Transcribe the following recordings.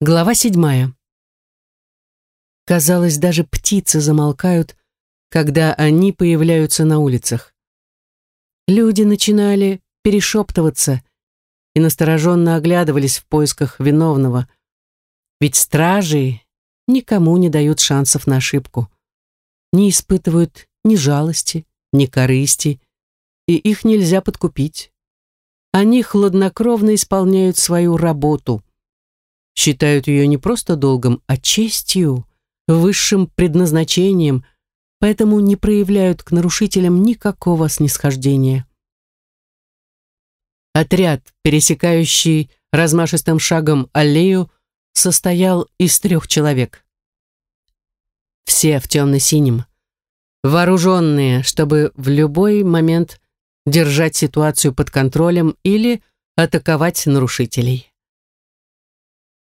Глава седьмая. Казалось, даже птицы замолкают, когда они появляются на улицах. Люди начинали перешептываться и настороженно оглядывались в поисках виновного, ведь стражи никому не дают шансов на ошибку, не испытывают ни жалости, ни корысти, и их нельзя подкупить. Они хладнокровно исполняют свою работу – считают ее не просто долгом, а честью, высшим предназначением, поэтому не проявляют к нарушителям никакого снисхождения. Отряд, пересекающий размашистым шагом аллею, состоял из трех человек. Все в темно-синем, вооруженные, чтобы в любой момент держать ситуацию под контролем или атаковать нарушителей.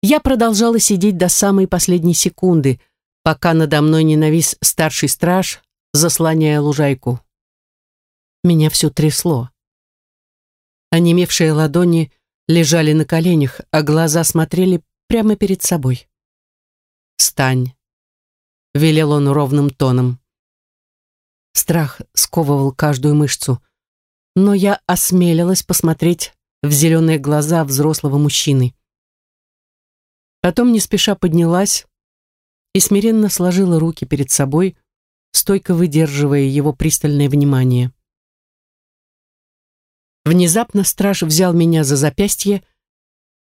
Я продолжала сидеть до самой последней секунды, пока надо мной не навис старший страж, заслоняя лужайку. Меня все трясло. Онемевшие ладони лежали на коленях, а глаза смотрели прямо перед собой. «Стань», — велел он ровным тоном. Страх сковывал каждую мышцу, но я осмелилась посмотреть в зеленые глаза взрослого мужчины. Потом не спеша поднялась и смиренно сложила руки перед собой, стойко выдерживая его пристальное внимание. Внезапно страж взял меня за запястье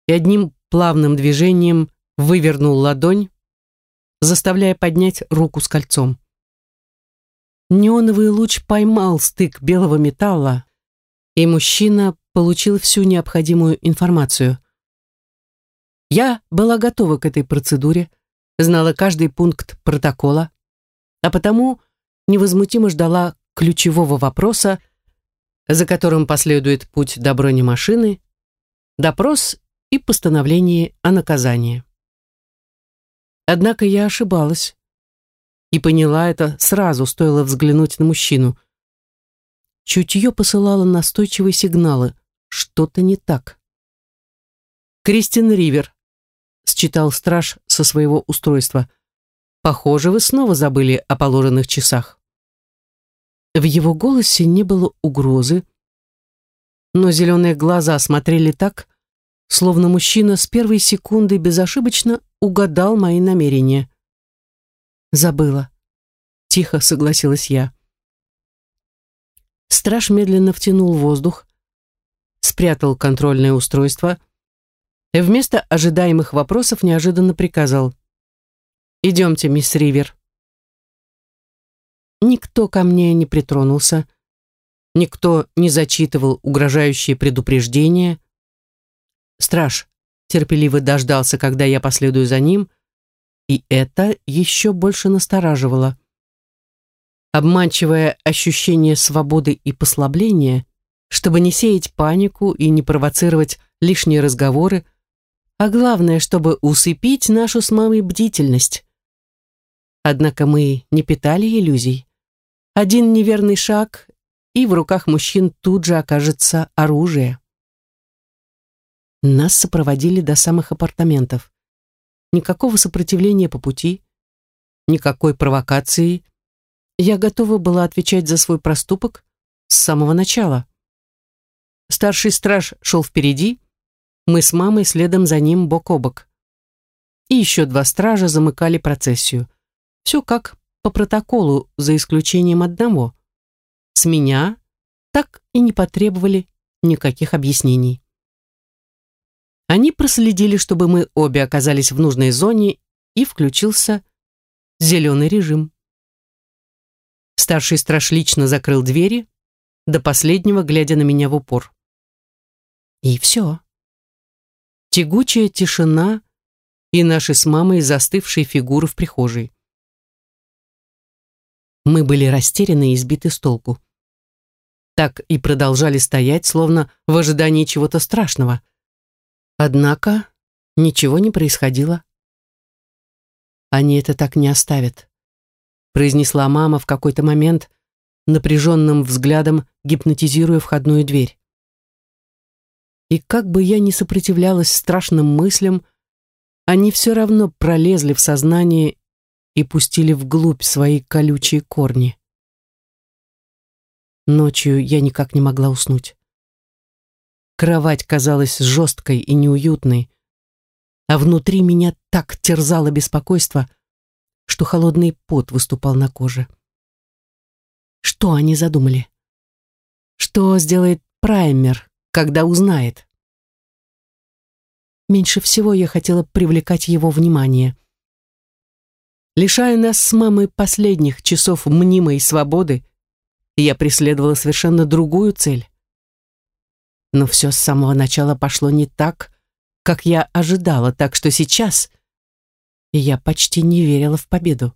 и одним плавным движением вывернул ладонь, заставляя поднять руку с кольцом. Неоновый луч поймал стык белого металла, и мужчина получил всю необходимую информацию — я была готова к этой процедуре, знала каждый пункт протокола, а потому невозмутимо ждала ключевого вопроса, за которым последует путь до бронемашины, допрос и постановление о наказании. Однако я ошибалась и поняла это сразу, стоило взглянуть на мужчину. Чутье посылало настойчивые сигналы, что-то не так. Кристин Ривер, считал страж со своего устройства. «Похоже, вы снова забыли о положенных часах». В его голосе не было угрозы, но зеленые глаза смотрели так, словно мужчина с первой секунды безошибочно угадал мои намерения. «Забыла», — тихо согласилась я. Страж медленно втянул воздух, спрятал контрольное устройство — и вместо ожидаемых вопросов неожиданно приказал. «Идемте, мисс Ривер». Никто ко мне не притронулся, никто не зачитывал угрожающие предупреждения. Страж терпеливо дождался, когда я последую за ним, и это еще больше настораживало. Обманчивое ощущение свободы и послабления, чтобы не сеять панику и не провоцировать лишние разговоры, а главное, чтобы усыпить нашу с мамой бдительность. Однако мы не питали иллюзий. Один неверный шаг, и в руках мужчин тут же окажется оружие. Нас сопроводили до самых апартаментов. Никакого сопротивления по пути, никакой провокации. Я готова была отвечать за свой проступок с самого начала. Старший страж шел впереди, мы с мамой следом за ним бок о бок. И еще два стража замыкали процессию. Все как по протоколу, за исключением одного. С меня так и не потребовали никаких объяснений. Они проследили, чтобы мы обе оказались в нужной зоне, и включился зеленый режим. Старший страж лично закрыл двери, до последнего глядя на меня в упор. И все тягучая тишина и наши с мамой застывшие фигуры в прихожей. Мы были растеряны и сбиты с толку. Так и продолжали стоять, словно в ожидании чего-то страшного. Однако ничего не происходило. «Они это так не оставят», — произнесла мама в какой-то момент, напряженным взглядом гипнотизируя входную дверь. И как бы я ни сопротивлялась страшным мыслям, они все равно пролезли в сознание и пустили вглубь свои колючие корни. Ночью я никак не могла уснуть. Кровать казалась жесткой и неуютной, а внутри меня так терзало беспокойство, что холодный пот выступал на коже. Что они задумали? Что сделает праймер, когда узнает? Меньше всего я хотела привлекать его внимание. Лишая нас с мамой последних часов мнимой свободы, я преследовала совершенно другую цель. Но все с самого начала пошло не так, как я ожидала, так что сейчас я почти не верила в победу.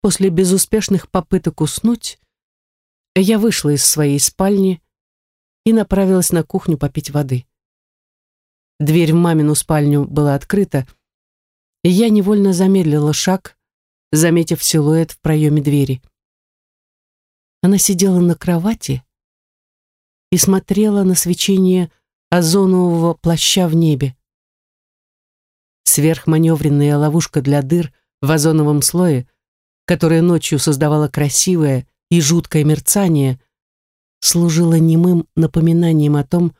После безуспешных попыток уснуть, я вышла из своей спальни и направилась на кухню попить воды. Дверь в мамину спальню была открыта, и я невольно замедлила шаг, заметив силуэт в проеме двери. Она сидела на кровати и смотрела на свечение озонового плаща в небе. Сверхманевренная ловушка для дыр в озоновом слое, которая ночью создавала красивое и жуткое мерцание, служила немым напоминанием о том,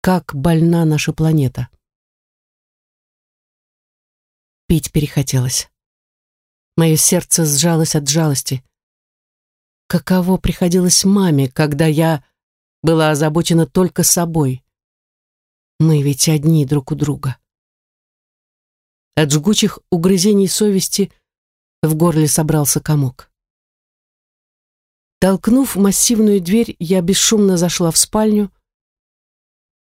как больна наша планета. Пить перехотелось. Мое сердце сжалось от жалости. Каково приходилось маме, когда я была озабочена только собой? Мы ведь одни друг у друга. От жгучих угрызений совести в горле собрался комок. Толкнув массивную дверь, я бесшумно зашла в спальню,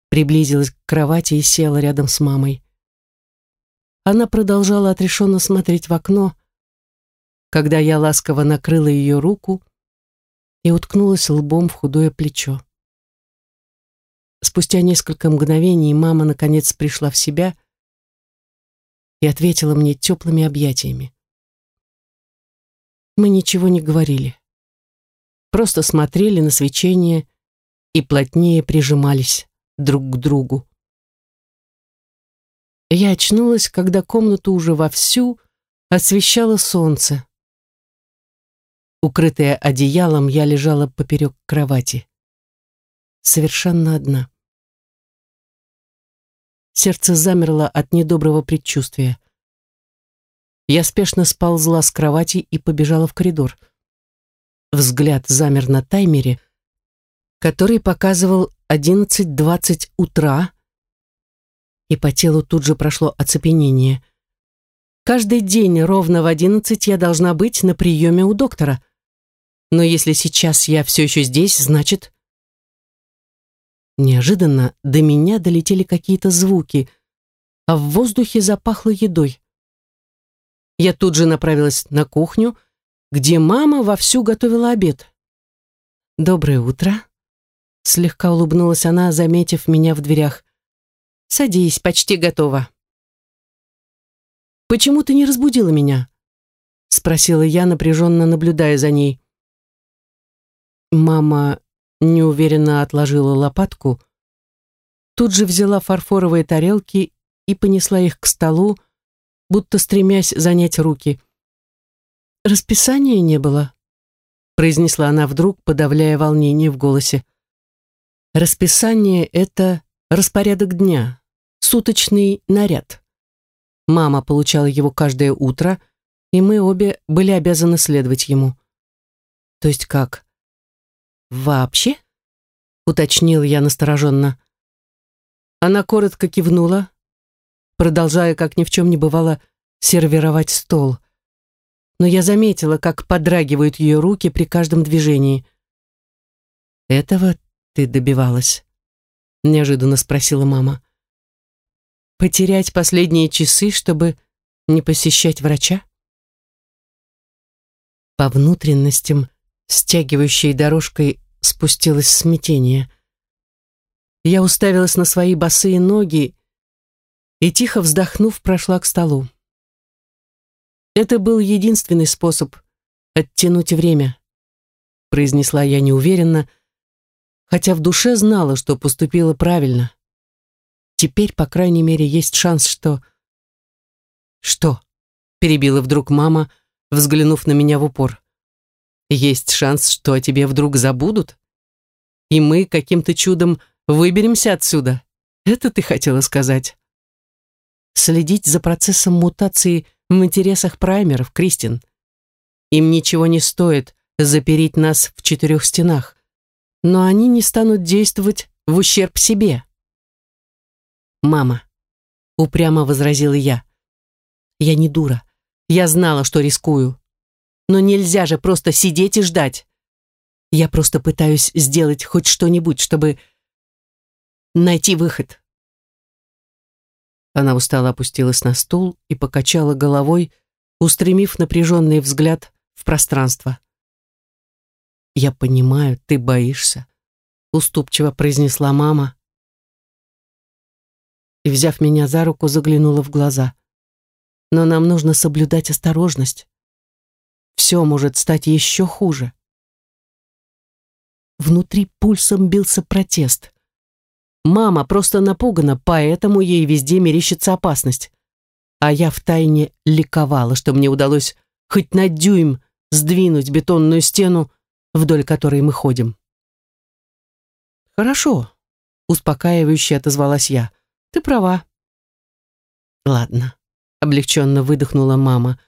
приблизилась к кровати и села рядом с мамой. Она продолжала отрешенно смотреть в окно, когда я ласково накрыла ее руку и уткнулась лбом в худое плечо. Спустя несколько мгновений мама наконец пришла в себя и ответила мне теплыми объятиями. Мы ничего не говорили, просто смотрели на свечение и плотнее прижимались друг к другу. Я очнулась, когда комнату уже вовсю освещало солнце. Укрытая одеялом, я лежала поперек кровати. Совершенно одна. Сердце замерло от недоброго предчувствия. Я спешно сползла с кровати и побежала в коридор. Взгляд замер на таймере, который показывал 11.20 утра, и по телу тут же прошло оцепенение. Каждый день ровно в 11 я должна быть на приеме у доктора. Но если сейчас я все еще здесь, значит... Неожиданно до меня долетели какие-то звуки, а в воздухе запахло едой. Я тут же направилась на кухню, где мама вовсю готовила обед. «Доброе утро», Слегка улыбнулась она, заметив меня в дверях. «Садись, почти готова». «Почему ты не разбудила меня?» Спросила я, напряженно наблюдая за ней. Мама неуверенно отложила лопатку, тут же взяла фарфоровые тарелки и понесла их к столу, будто стремясь занять руки. «Расписания не было», произнесла она вдруг, подавляя волнение в голосе. Расписание — это распорядок дня, суточный наряд. Мама получала его каждое утро, и мы обе были обязаны следовать ему. То есть как? Вообще? Уточнил я настороженно. Она коротко кивнула, продолжая, как ни в чем не бывало, сервировать стол. Но я заметила, как подрагивают ее руки при каждом движении. Этого ты добивалась?» Неожиданно спросила мама. «Потерять последние часы, чтобы не посещать врача?» По внутренностям, стягивающей дорожкой, спустилось смятение. Я уставилась на свои босые ноги и, тихо вздохнув, прошла к столу. Это был единственный способ оттянуть время, произнесла я неуверенно, хотя в душе знала, что поступила правильно. теперь, по крайней мере, есть шанс, что... Что? Перебила вдруг мама, взглянув на меня в упор. Есть шанс, что о тебе вдруг забудут? И мы каким-то чудом выберемся отсюда? Это ты хотела сказать? Следить за процессом мутации в интересах праймеров, Кристин. Им ничего не стоит запереть нас в четырех стенах, но они не станут действовать в ущерб себе. «Мама», — упрямо возразила я, — «я не дура. Я знала, что рискую. Но нельзя же просто сидеть и ждать. Я просто пытаюсь сделать хоть что-нибудь, чтобы найти выход». Она устало опустилась на стул и покачала головой, устремив напряженный взгляд в пространство. «Я понимаю, ты боишься», — уступчиво произнесла мама. И, взяв меня за руку, заглянула в глаза. «Но нам нужно соблюдать осторожность. Все может стать еще хуже». Внутри пульсом бился протест. Мама просто напугана, поэтому ей везде мерещится опасность. А я втайне ликовала, что мне удалось хоть на дюйм сдвинуть бетонную стену, вдоль которой мы ходим. «Хорошо», — успокаивающе отозвалась я. «Ты права». «Ладно», — облегченно выдохнула мама.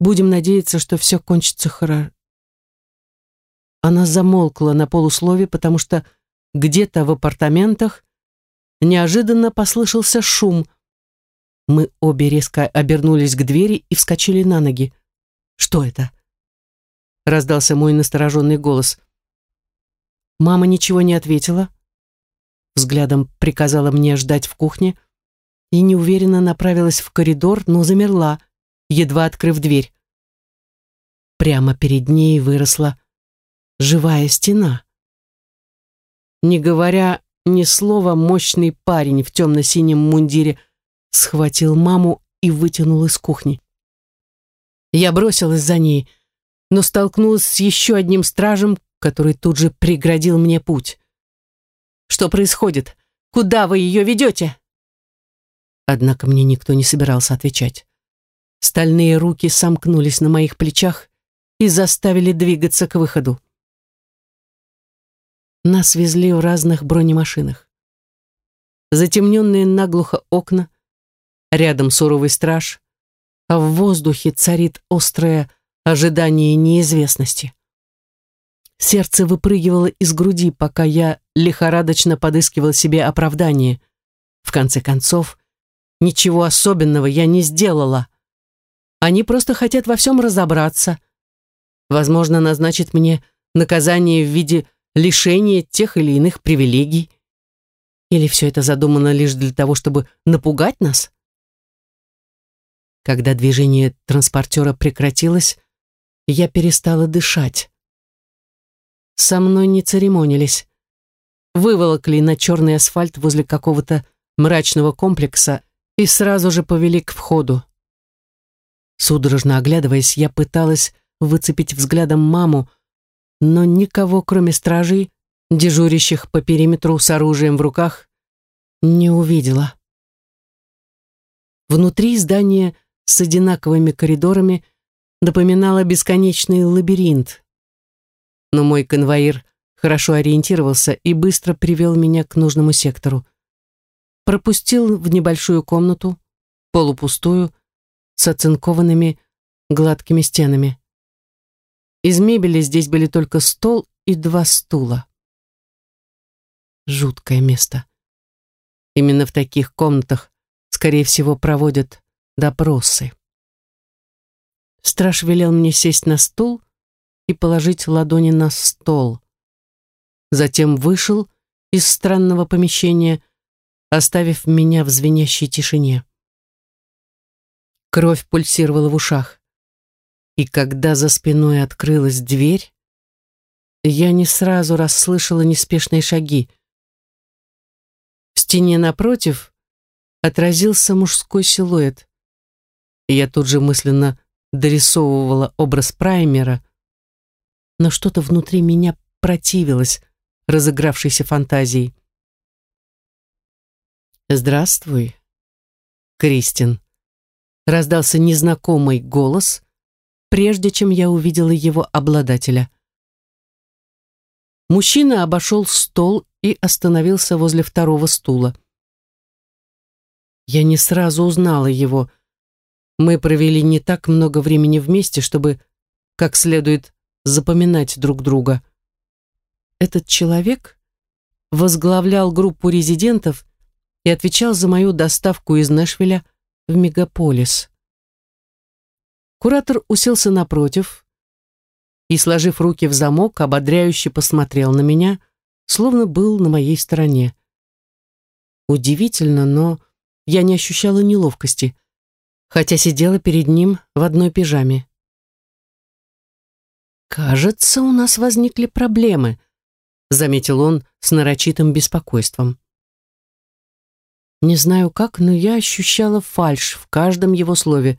«Будем надеяться, что все кончится хорошо». Она замолкла на полуслове, потому что где-то в апартаментах неожиданно послышался шум. Мы обе резко обернулись к двери и вскочили на ноги. «Что это?» раздался мой настороженный голос. Мама ничего не ответила, взглядом приказала мне ждать в кухне и неуверенно направилась в коридор, но замерла, едва открыв дверь. Прямо перед ней выросла живая стена. Не говоря ни слова, мощный парень в темно-синем мундире схватил маму и вытянул из кухни. Я бросилась за ней, но столкнулась с еще одним стражем, который тут же преградил мне путь. «Что происходит? Куда вы ее ведете?» Однако мне никто не собирался отвечать. Стальные руки сомкнулись на моих плечах и заставили двигаться к выходу. Нас везли в разных бронемашинах. Затемненные наглухо окна, рядом суровый страж, а в воздухе царит острая ожидание неизвестности. Сердце выпрыгивало из груди, пока я лихорадочно подыскивал себе оправдание. В конце концов, ничего особенного я не сделала. Они просто хотят во всем разобраться. Возможно, назначат мне наказание в виде лишения тех или иных привилегий. Или все это задумано лишь для того, чтобы напугать нас? Когда движение транспортера прекратилось, я перестала дышать. Со мной не церемонились. Выволокли на черный асфальт возле какого-то мрачного комплекса и сразу же повели к входу. Судорожно оглядываясь, я пыталась выцепить взглядом маму, но никого, кроме стражей, дежурящих по периметру с оружием в руках, не увидела. Внутри здания с одинаковыми коридорами напоминала бесконечный лабиринт. Но мой конвоир хорошо ориентировался и быстро привел меня к нужному сектору. Пропустил в небольшую комнату, полупустую, с оцинкованными гладкими стенами. Из мебели здесь были только стол и два стула. Жуткое место. Именно в таких комнатах, скорее всего, проводят допросы. Страж велел мне сесть на стул и положить ладони на стол. Затем вышел из странного помещения, оставив меня в звенящей тишине. Кровь пульсировала в ушах. И когда за спиной открылась дверь, я не сразу расслышала неспешные шаги. В стене напротив отразился мужской силуэт. Я тут же мысленно дорисовывала образ праймера, но что-то внутри меня противилось разыгравшейся фантазии. «Здравствуй, Кристин», — раздался незнакомый голос, прежде чем я увидела его обладателя. Мужчина обошел стол и остановился возле второго стула. Я не сразу узнала его. Мы провели не так много времени вместе, чтобы как следует запоминать друг друга. Этот человек возглавлял группу резидентов и отвечал за мою доставку из Нэшвилля в мегаполис. Куратор уселся напротив и, сложив руки в замок, ободряюще посмотрел на меня, словно был на моей стороне. Удивительно, но я не ощущала неловкости, хотя сидела перед ним в одной пижаме. «Кажется, у нас возникли проблемы», — заметил он с нарочитым беспокойством. Не знаю как, но я ощущала фальшь в каждом его слове.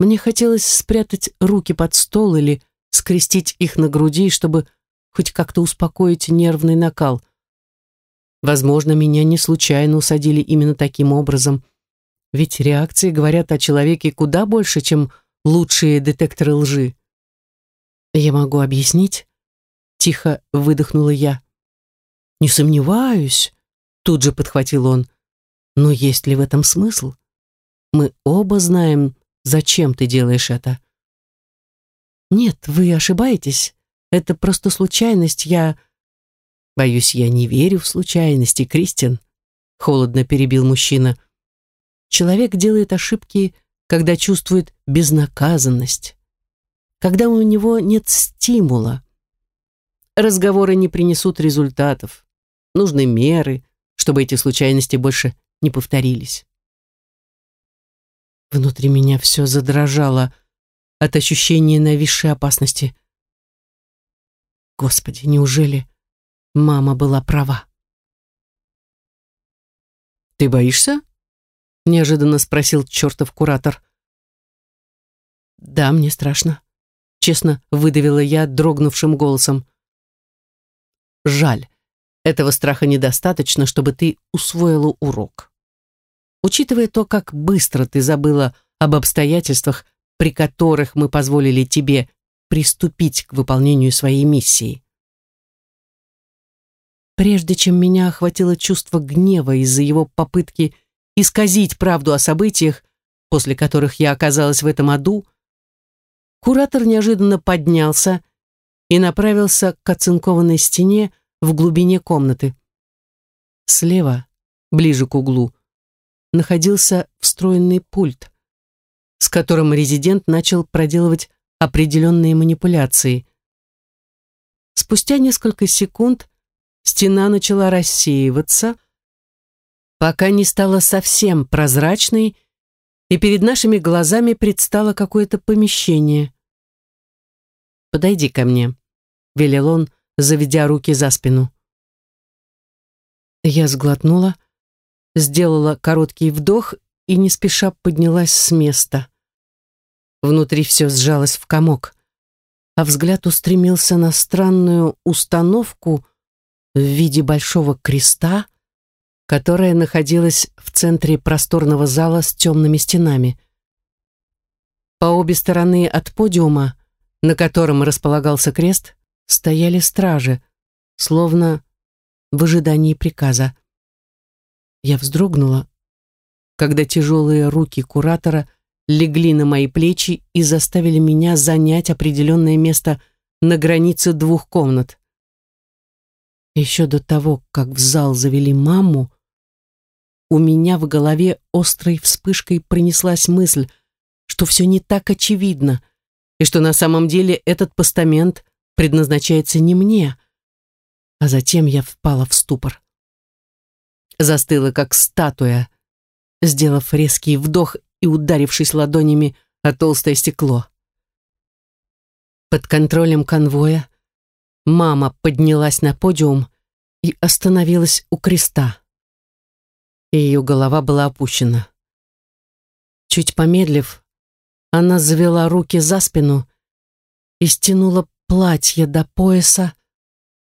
Мне хотелось спрятать руки под стол или скрестить их на груди, чтобы хоть как-то успокоить нервный накал. Возможно, меня не случайно усадили именно таким образом. Ведь реакции говорят о человеке куда больше, чем лучшие детекторы лжи. «Я могу объяснить?» Тихо выдохнула я. «Не сомневаюсь», — тут же подхватил он. Но есть ли в этом смысл? Мы оба знаем, зачем ты делаешь это. Нет, вы ошибаетесь. Это просто случайность. Я... Боюсь, я не верю в случайности, Кристин. Холодно перебил мужчина. Человек делает ошибки, когда чувствует безнаказанность. Когда у него нет стимула. Разговоры не принесут результатов. Нужны меры, чтобы эти случайности больше не повторились. Внутри меня все задрожало от ощущения нависшей опасности. Господи, неужели мама была права? «Ты боишься?» — неожиданно спросил чертов куратор. «Да, мне страшно», — честно выдавила я дрогнувшим голосом. «Жаль, этого страха недостаточно, чтобы ты усвоила урок». Учитывая то, как быстро ты забыла об обстоятельствах, при которых мы позволили тебе приступить к выполнению своей миссии. Прежде чем меня охватило чувство гнева из-за его попытки исказить правду о событиях, после которых я оказалась в этом аду, куратор неожиданно поднялся и направился к оцинкованной стене в глубине комнаты. Слева, ближе к углу, находился встроенный пульт, с которым резидент начал проделывать определенные манипуляции. Спустя несколько секунд стена начала рассеиваться, пока не стала совсем прозрачной, и перед нашими глазами предстало какое-то помещение. «Подойди ко мне», — велел он, заведя руки за спину. Я сглотнула, — сделала короткий вдох и не спеша поднялась с места. Внутри все сжалось в комок, а взгляд устремился на странную установку в виде большого креста, которая находилась в центре просторного зала с темными стенами. По обе стороны от подиума, на котором располагался крест, стояли стражи, словно в ожидании приказа. Я вздрогнула, когда тяжелые руки куратора легли на мои плечи и заставили меня занять определенное место на границе двух комнат. Еще до того, как в зал завели маму, у меня в голове острой вспышкой пронеслась мысль, что все не так очевидно, и что на самом деле этот постамент предназначается не мне. А затем я впала в ступор застыла как статуя, сделав резкий вдох и ударившись ладонями о толстое стекло. Под контролем конвоя мама поднялась на подиум и остановилась у креста. Ее голова была опущена. Чуть помедлив, она завела руки за спину и стянула платье до пояса,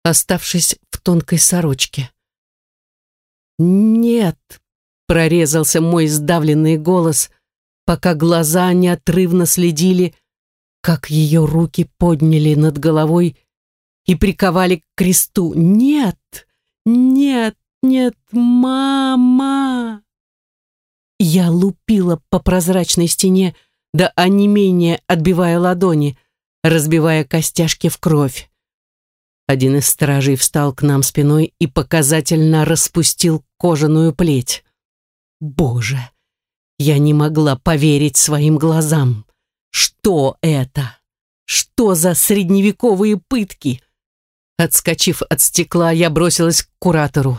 оставшись в тонкой сорочке. «Нет», прорезался мой сдавленный голос, пока глаза неотрывно следили, как ее руки подняли над головой и приковали к кресту. «Нет! Нет! Нет! Мама!» Я лупила по прозрачной стене, до онемения отбивая ладони, разбивая костяшки в кровь. Один из стражей встал к нам спиной и показательно распустил кожаную плеть. Боже, я не могла поверить своим глазам. Что это? Что за средневековые пытки? Отскочив от стекла, я бросилась к куратору.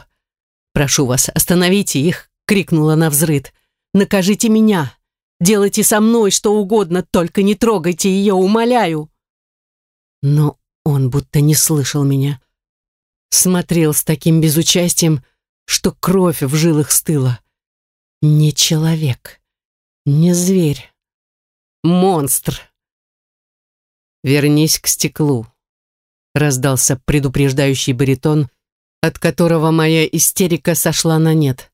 «Прошу вас, остановите их!» — крикнула на взрыд. «Накажите меня! Делайте со мной что угодно, только не трогайте ее, умоляю!» Но он будто не слышал меня. Смотрел с таким безучастием, что кровь в жилах стыла. Не человек, не зверь, монстр. «Вернись к стеклу», — раздался предупреждающий баритон, от которого моя истерика сошла на нет.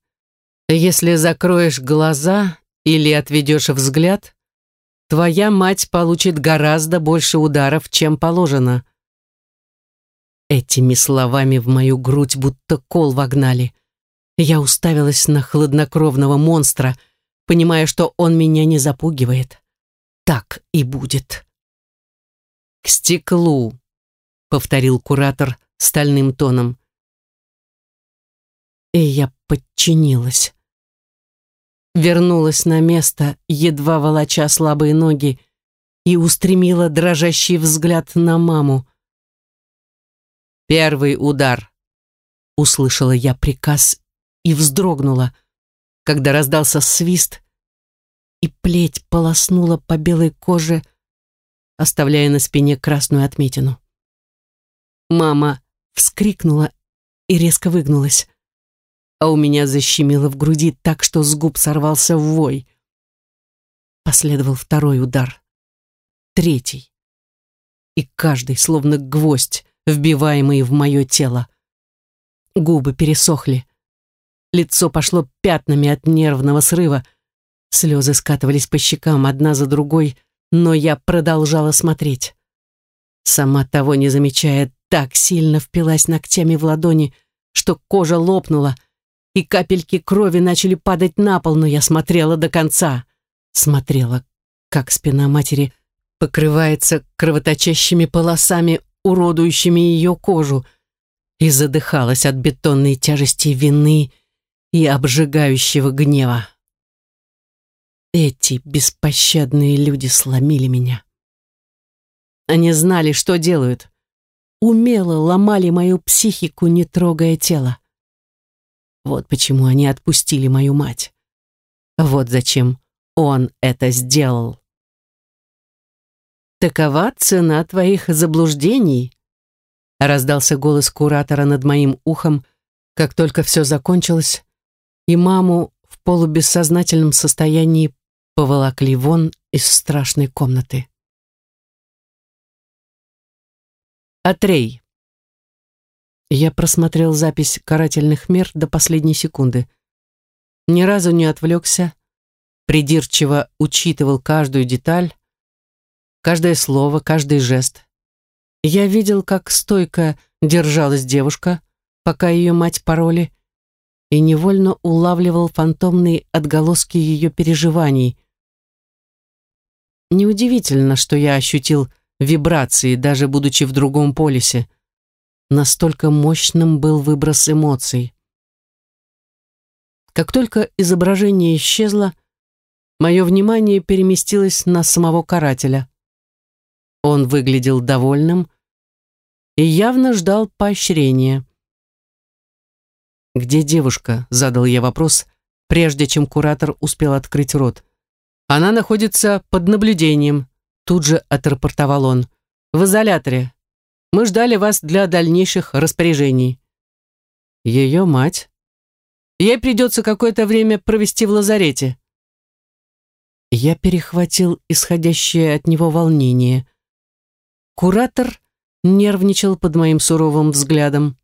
«Если закроешь глаза или отведешь взгляд, твоя мать получит гораздо больше ударов, чем положено». Этими словами в мою грудь будто кол вогнали. Я уставилась на хладнокровного монстра, понимая, что он меня не запугивает. Так и будет. «К стеклу», — повторил куратор стальным тоном. И я подчинилась. Вернулась на место, едва волоча слабые ноги, и устремила дрожащий взгляд на маму. «Первый удар», — услышала я приказ и вздрогнула, когда раздался свист, и плеть полоснула по белой коже, оставляя на спине красную отметину. Мама вскрикнула и резко выгнулась, а у меня защемило в груди так, что с губ сорвался вой. Последовал второй удар, третий, и каждый словно гвоздь, вбиваемый в мое тело. Губы пересохли, Лицо пошло пятнами от нервного срыва. Слезы скатывались по щекам одна за другой, но я продолжала смотреть. Сама того не замечая, так сильно впилась ногтями в ладони, что кожа лопнула, и капельки крови начали падать на пол, но я смотрела до конца. Смотрела, как спина матери покрывается кровоточащими полосами, уродующими ее кожу, и задыхалась от бетонной тяжести вины и обжигающего гнева. Эти беспощадные люди сломили меня. Они знали, что делают. Умело ломали мою психику, не трогая тело. Вот почему они отпустили мою мать. Вот зачем он это сделал. «Такова цена твоих заблуждений», — раздался голос куратора над моим ухом, как только все закончилось, и маму в полубессознательном состоянии поволокли вон из страшной комнаты. Атрей. Я просмотрел запись карательных мер до последней секунды. Ни разу не отвлекся, придирчиво учитывал каждую деталь, каждое слово, каждый жест. Я видел, как стойко держалась девушка, пока ее мать пароли, и невольно улавливал фантомные отголоски ее переживаний. Неудивительно, что я ощутил вибрации, даже будучи в другом полюсе. Настолько мощным был выброс эмоций. Как только изображение исчезло, мое внимание переместилось на самого карателя. Он выглядел довольным и явно ждал поощрения. «Где девушка?» — задал я вопрос, прежде чем куратор успел открыть рот. «Она находится под наблюдением», — тут же отрапортовал он. «В изоляторе. Мы ждали вас для дальнейших распоряжений». «Ее мать?» «Ей придется какое-то время провести в лазарете». Я перехватил исходящее от него волнение. Куратор нервничал под моим суровым взглядом.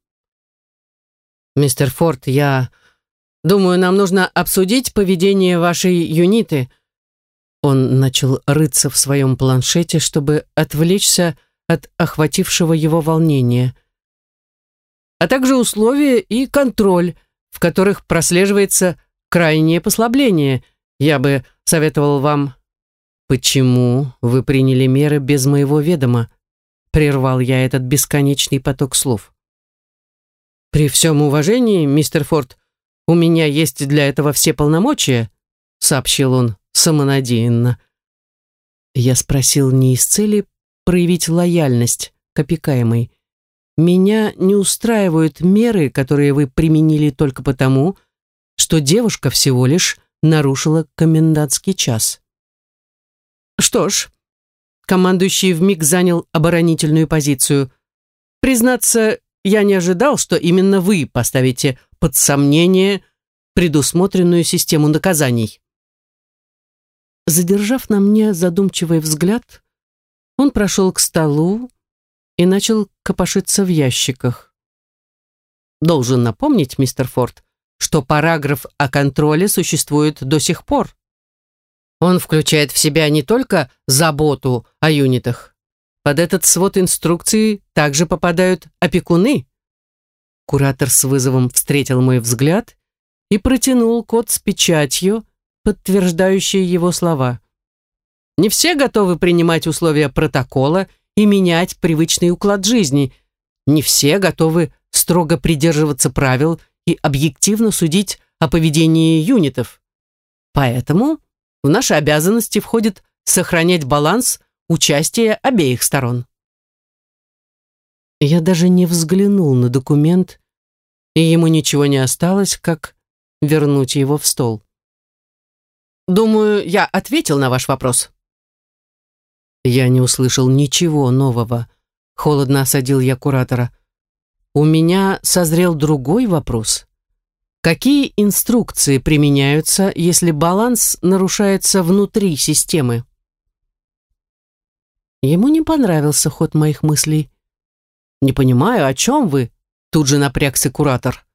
«Мистер Форд, я... Думаю, нам нужно обсудить поведение вашей юниты». Он начал рыться в своем планшете, чтобы отвлечься от охватившего его волнения. А также условия и контроль, в которых прослеживается крайнее послабление. Я бы советовал вам... «Почему вы приняли меры без моего ведома?» Прервал я этот бесконечный поток слов. «При всем уважении, мистер Форд, у меня есть для этого все полномочия», сообщил он самонадеянно. Я спросил не из цели проявить лояльность к опекаемой. Меня не устраивают меры, которые вы применили только потому, что девушка всего лишь нарушила комендантский час. Что ж, командующий вмиг занял оборонительную позицию. Признаться, я не ожидал, что именно вы поставите под сомнение предусмотренную систему наказаний. Задержав на мне задумчивый взгляд, он прошел к столу и начал копошиться в ящиках. Должен напомнить, мистер Форд, что параграф о контроле существует до сих пор. Он включает в себя не только заботу о юнитах. Под этот свод инструкций также попадают опекуны. Куратор с вызовом встретил мой взгляд и протянул код с печатью, подтверждающей его слова. Не все готовы принимать условия протокола и менять привычный уклад жизни. Не все готовы строго придерживаться правил и объективно судить о поведении юнитов. Поэтому в наши обязанности входит сохранять баланс участия обеих сторон. Я даже не взглянул на документ, и ему ничего не осталось, как вернуть его в стол. Думаю, я ответил на ваш вопрос. Я не услышал ничего нового. Холодно осадил я куратора. У меня созрел другой вопрос. Какие инструкции применяются, если баланс нарушается внутри системы? Ему не понравился ход моих мыслей. «Не понимаю, о чем вы?» Тут же напрягся куратор.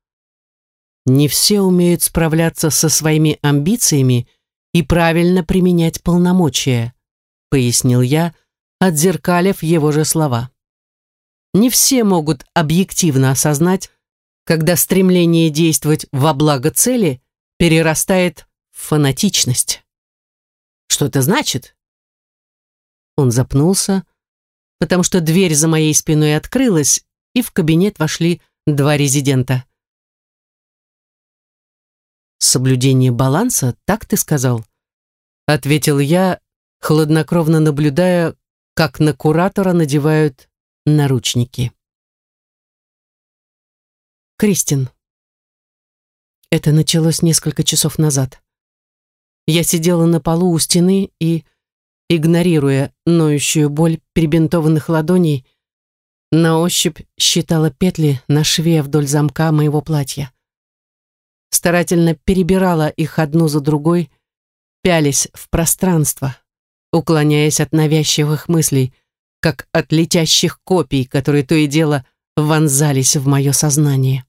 «Не все умеют справляться со своими амбициями и правильно применять полномочия», пояснил я, отзеркалив его же слова. «Не все могут объективно осознать, когда стремление действовать во благо цели перерастает в фанатичность. Что это значит? Он запнулся, потому что дверь за моей спиной открылась, и в кабинет вошли два резидента. «Соблюдение баланса, так ты сказал?» Ответил я, хладнокровно наблюдая, как на куратора надевают наручники. Кристин. Это началось несколько часов назад. Я сидела на полу у стены и, игнорируя ноющую боль перебинтованных ладоней, на ощупь считала петли на шве вдоль замка моего платья. Старательно перебирала их одну за другой, пялись в пространство, уклоняясь от навязчивых мыслей, как от летящих копий, которые то и дело вонзались в мое сознание.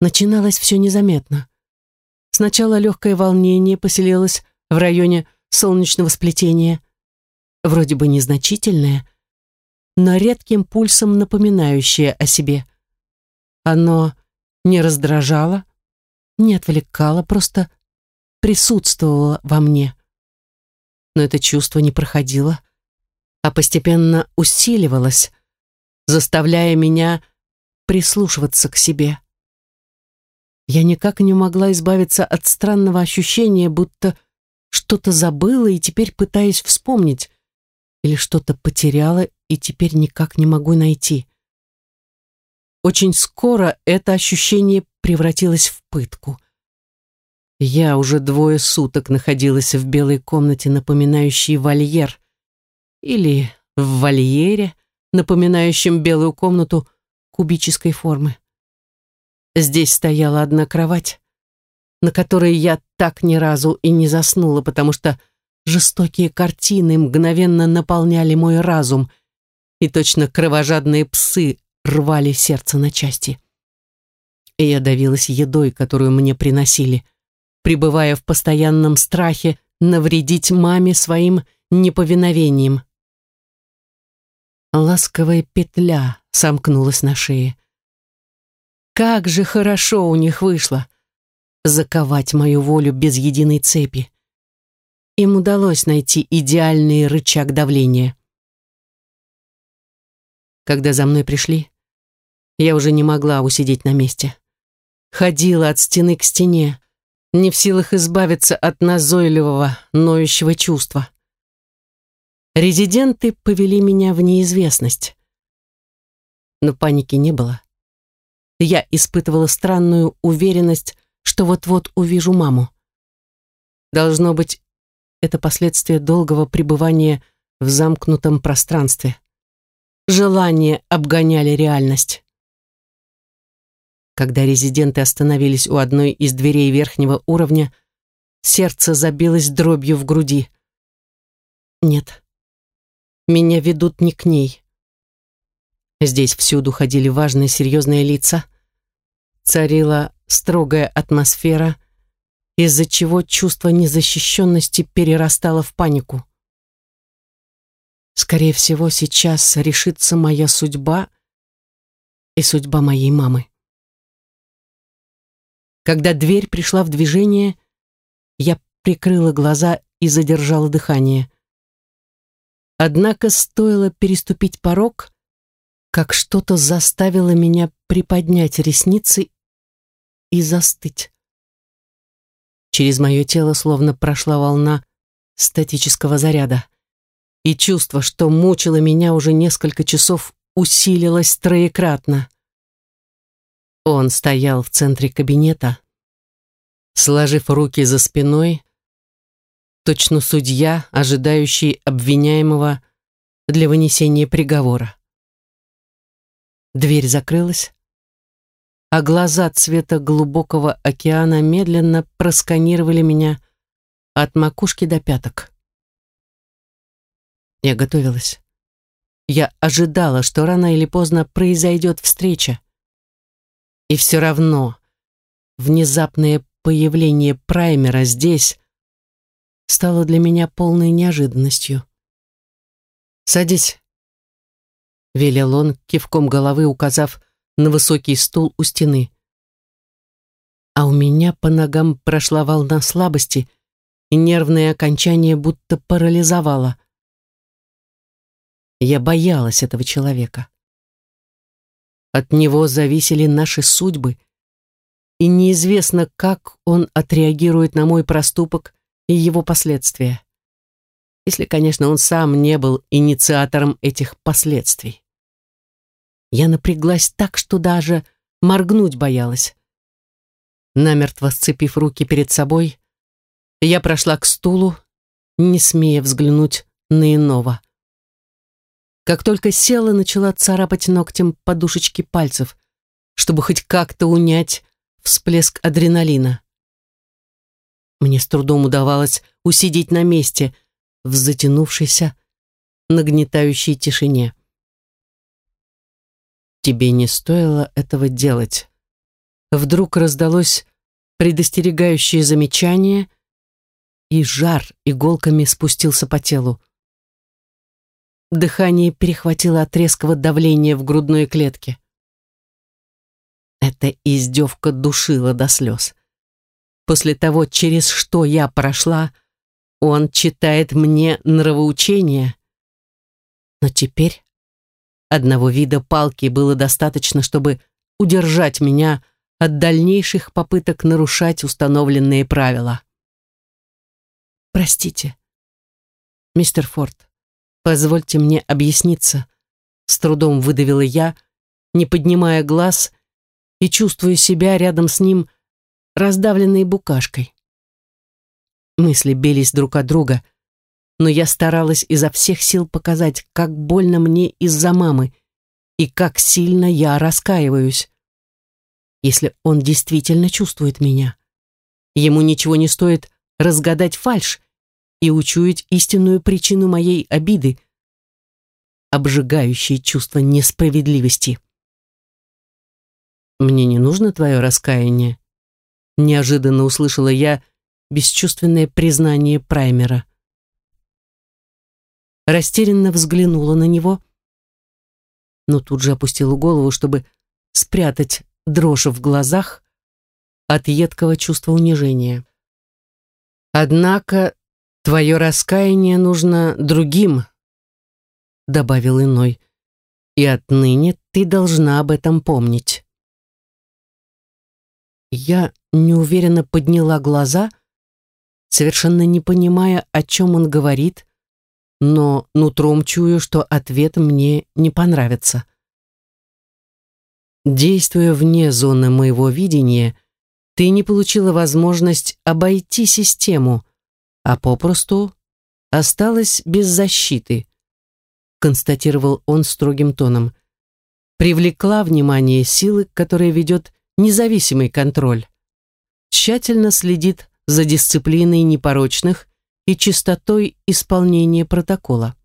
Начиналось все незаметно. Сначала легкое волнение поселилось в районе солнечного сплетения, вроде бы незначительное, но редким пульсом напоминающее о себе. Оно не раздражало, не отвлекало, просто присутствовало во мне. Но это чувство не проходило, а постепенно усиливалось, заставляя меня прислушиваться к себе. Я никак не могла избавиться от странного ощущения, будто что-то забыла и теперь пытаюсь вспомнить, или что-то потеряла и теперь никак не могу найти. Очень скоро это ощущение превратилось в пытку. Я уже двое суток находилась в белой комнате, напоминающей вольер, или в вольере, напоминающем белую комнату кубической формы. Здесь стояла одна кровать, на которой я так ни разу и не заснула, потому что жестокие картины мгновенно наполняли мой разум, и точно кровожадные псы рвали сердце на части. и я давилась едой, которую мне приносили, пребывая в постоянном страхе навредить маме своим неповиновением. Ласковая петля сомкнулась на шее. Как же хорошо у них вышло заковать мою волю без единой цепи. Им удалось найти идеальный рычаг давления. Когда за мной пришли, я уже не могла усидеть на месте. Ходила от стены к стене, не в силах избавиться от назойливого, ноющего чувства. Резиденты повели меня в неизвестность. Но паники не было. Я испытывала странную уверенность, что вот-вот увижу маму. Должно быть, это последствия долгого пребывания в замкнутом пространстве. Желания обгоняли реальность. Когда резиденты остановились у одной из дверей верхнего уровня, сердце забилось дробью в груди. Нет, меня ведут не к ней. Здесь всюду ходили важные серьезные лица. Царила строгая атмосфера, из-за чего чувство незащищенности перерастало в панику. Скорее всего, сейчас решится моя судьба и судьба моей мамы. Когда дверь пришла в движение, я прикрыла глаза и задержала дыхание. Однако стоило переступить порог, как что-то заставило меня приподнять ресницы и застыть. Через мое тело словно прошла волна статического заряда, и чувство, что мучило меня уже несколько часов, усилилось троекратно. Он стоял в центре кабинета, сложив руки за спиной, точно судья, ожидающий обвиняемого для вынесения приговора. Дверь закрылась, а глаза цвета глубокого океана медленно просканировали меня от макушки до пяток. Я готовилась. Я ожидала, что рано или поздно произойдет встреча. И все равно внезапное появление праймера здесь стало для меня полной неожиданностью. «Садись», — велел он, кивком головы указав на высокий стул у стены. А у меня по ногам прошла волна слабости, и нервное окончание будто парализовало. Я боялась этого человека. От него зависели наши судьбы, и неизвестно, как он отреагирует на мой проступок и его последствия. Если, конечно, он сам не был инициатором этих последствий. Я напряглась так, что даже моргнуть боялась. Намертво сцепив руки перед собой, я прошла к стулу, не смея взглянуть на иного. Как только села, начала царапать ногтем подушечки пальцев, чтобы хоть как-то унять всплеск адреналина. Мне с трудом удавалось усидеть на месте в затянувшейся, нагнетающей тишине. «Тебе не стоило этого делать». Вдруг раздалось предостерегающее замечание, и жар иголками спустился по телу. Дыхание перехватило от резкого давления в грудной клетке. Эта издевка душила до слез. После того, через что я прошла, он читает мне нравоучение. Но теперь одного вида палки было достаточно, чтобы удержать меня от дальнейших попыток нарушать установленные правила. «Простите, мистер Форд», «Позвольте мне объясниться», — с трудом выдавила я, не поднимая глаз и чувствуя себя рядом с ним раздавленной букашкой. Мысли бились друг от друга, но я старалась изо всех сил показать, как больно мне из-за мамы и как сильно я раскаиваюсь. Если он действительно чувствует меня, ему ничего не стоит разгадать фальшь и учуять истинную причину моей обиды, обжигающее чувство несправедливости. «Мне не нужно твое раскаяние», — неожиданно услышала я бесчувственное признание праймера. Растерянно взглянула на него, но тут же опустила голову, чтобы спрятать дрожь в глазах от едкого чувства унижения. «Однако твое раскаяние нужно другим», — добавил иной, «и отныне ты должна об этом помнить». Я неуверенно подняла глаза, совершенно не понимая, о чем он говорит, но нутром чую, что ответ мне не понравится. Действуя вне зоны моего видения, ты не получила возможность обойти систему, а попросту осталась без защиты, констатировал он строгим тоном. Привлекла внимание силы, которая ведет независимый контроль. Тщательно следит за дисциплиной непорочных и чистотой исполнения протокола.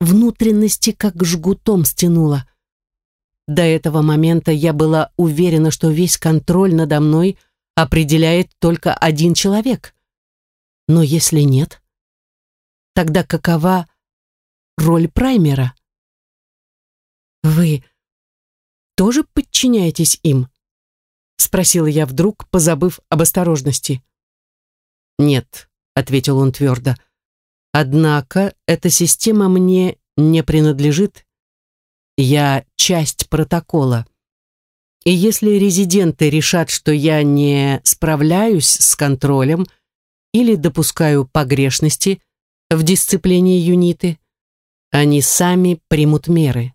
Внутренности как жгутом стянуло. До этого момента я была уверена, что весь контроль надо мной определяет только один человек. Но если нет, тогда какова роль праймера? Вы тоже подчиняетесь им? Спросила я вдруг, позабыв об осторожности. «Нет», — ответил он твердо. «Однако эта система мне не принадлежит. Я часть протокола. И если резиденты решат, что я не справляюсь с контролем или допускаю погрешности в дисциплине юниты, они сами примут меры».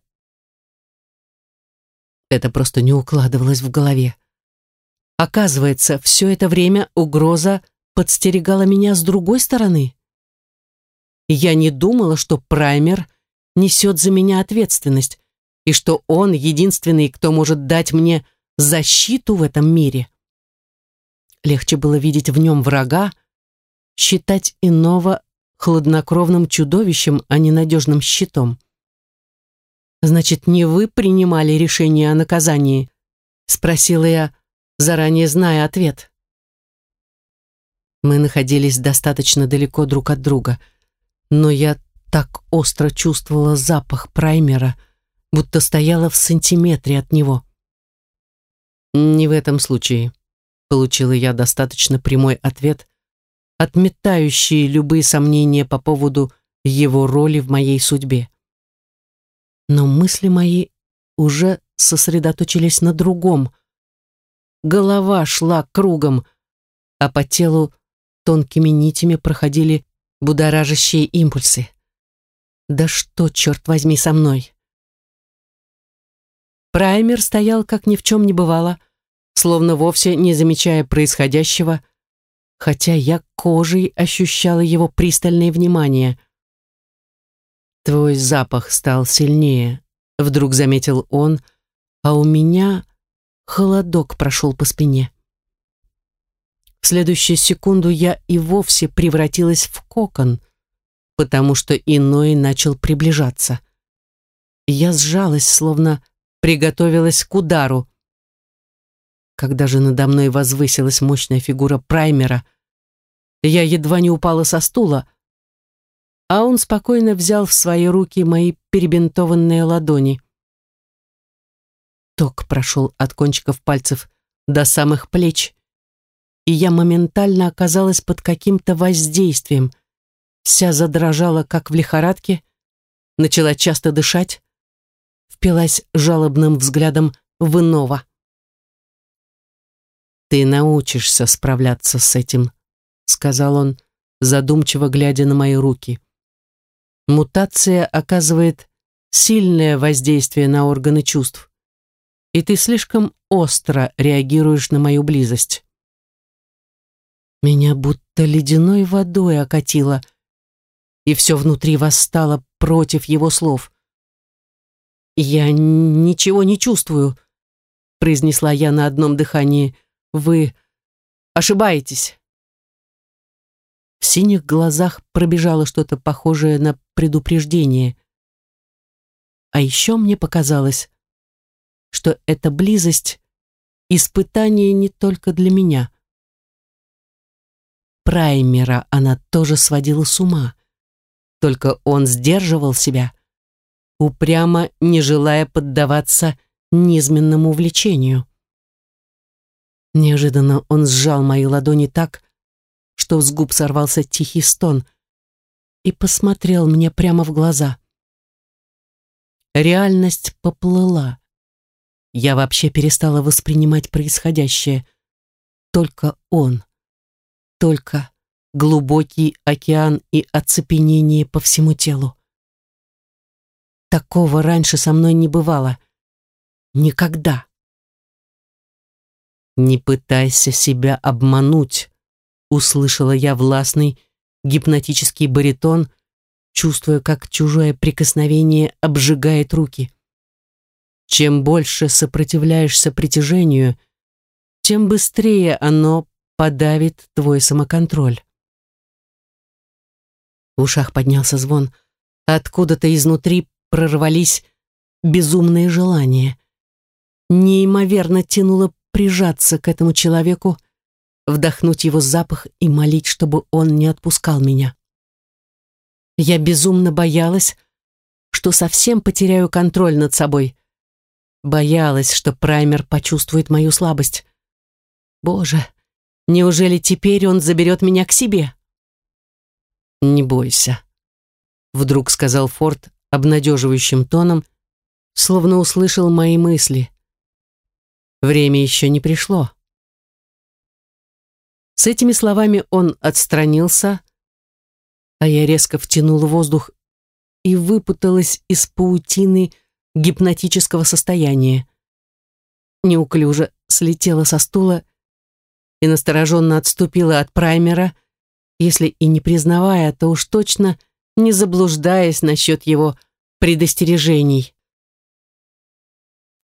Это просто не укладывалось в голове. Оказывается, все это время угроза подстерегала меня с другой стороны. Я не думала, что праймер несет за меня ответственность, и что он единственный, кто может дать мне защиту в этом мире. Легче было видеть в нем врага, считать иного хладнокровным чудовищем, а не надежным щитом. «Значит, не вы принимали решение о наказании?» — спросила я, заранее зная ответ. Мы находились достаточно далеко друг от друга, но я так остро чувствовала запах праймера, будто стояла в сантиметре от него. «Не в этом случае», — получила я достаточно прямой ответ, отметающий любые сомнения по поводу его роли в моей судьбе. Но мысли мои уже сосредоточились на другом. Голова шла кругом, а по телу тонкими нитями проходили будоражащие импульсы. Да что, черт возьми, со мной? Праймер стоял, как ни в чем не бывало, словно вовсе не замечая происходящего, хотя я кожей ощущала его пристальное внимание. «Твой запах стал сильнее», — вдруг заметил он, а у меня холодок прошел по спине. В следующую секунду я и вовсе превратилась в кокон, потому что иной начал приближаться. Я сжалась, словно приготовилась к удару. Когда же надо мной возвысилась мощная фигура праймера, я едва не упала со стула, а он спокойно взял в свои руки мои перебинтованные ладони. Ток прошел от кончиков пальцев до самых плеч, и я моментально оказалась под каким-то воздействием. Вся задрожала, как в лихорадке, начала часто дышать, впилась жалобным взглядом в иного. «Ты научишься справляться с этим», — сказал он, задумчиво глядя на мои руки. «Мутация оказывает сильное воздействие на органы чувств, и ты слишком остро реагируешь на мою близость. Меня будто ледяной водой окатило, и все внутри восстало против его слов. «Я ничего не чувствую», — произнесла я на одном дыхании. «Вы ошибаетесь». В синих глазах пробежало что-то похожее на предупреждение. А еще мне показалось, что эта близость — испытание не только для меня. Праймера она тоже сводила с ума. Только он сдерживал себя, упрямо не желая поддаваться низменному влечению. Неожиданно он сжал мои ладони так, что с губ сорвался тихий стон и посмотрел мне прямо в глаза. Реальность поплыла. Я вообще перестала воспринимать происходящее. Только он. Только глубокий океан и оцепенение по всему телу. Такого раньше со мной не бывало. Никогда. «Не пытайся себя обмануть», — услышала я властный, гипнотический баритон, чувствуя, как чужое прикосновение обжигает руки. Чем больше сопротивляешься притяжению, тем быстрее оно подавит твой самоконтроль. В ушах поднялся звон. Откуда-то изнутри прорвались безумные желания. Неимоверно тянуло прижаться к этому человеку, вдохнуть его запах и молить, чтобы он не отпускал меня. Я безумно боялась, что совсем потеряю контроль над собой. Боялась, что праймер почувствует мою слабость. Боже, неужели теперь он заберет меня к себе? «Не бойся», — вдруг сказал Форд обнадеживающим тоном, словно услышал мои мысли. Время еще не пришло. С этими словами он отстранился, а я резко втянула воздух и выпуталась из паутины гипнотического состояния. Неуклюже слетела со стула и настороженно отступила от праймера, если и не признавая, то уж точно не заблуждаясь насчет его предостережений.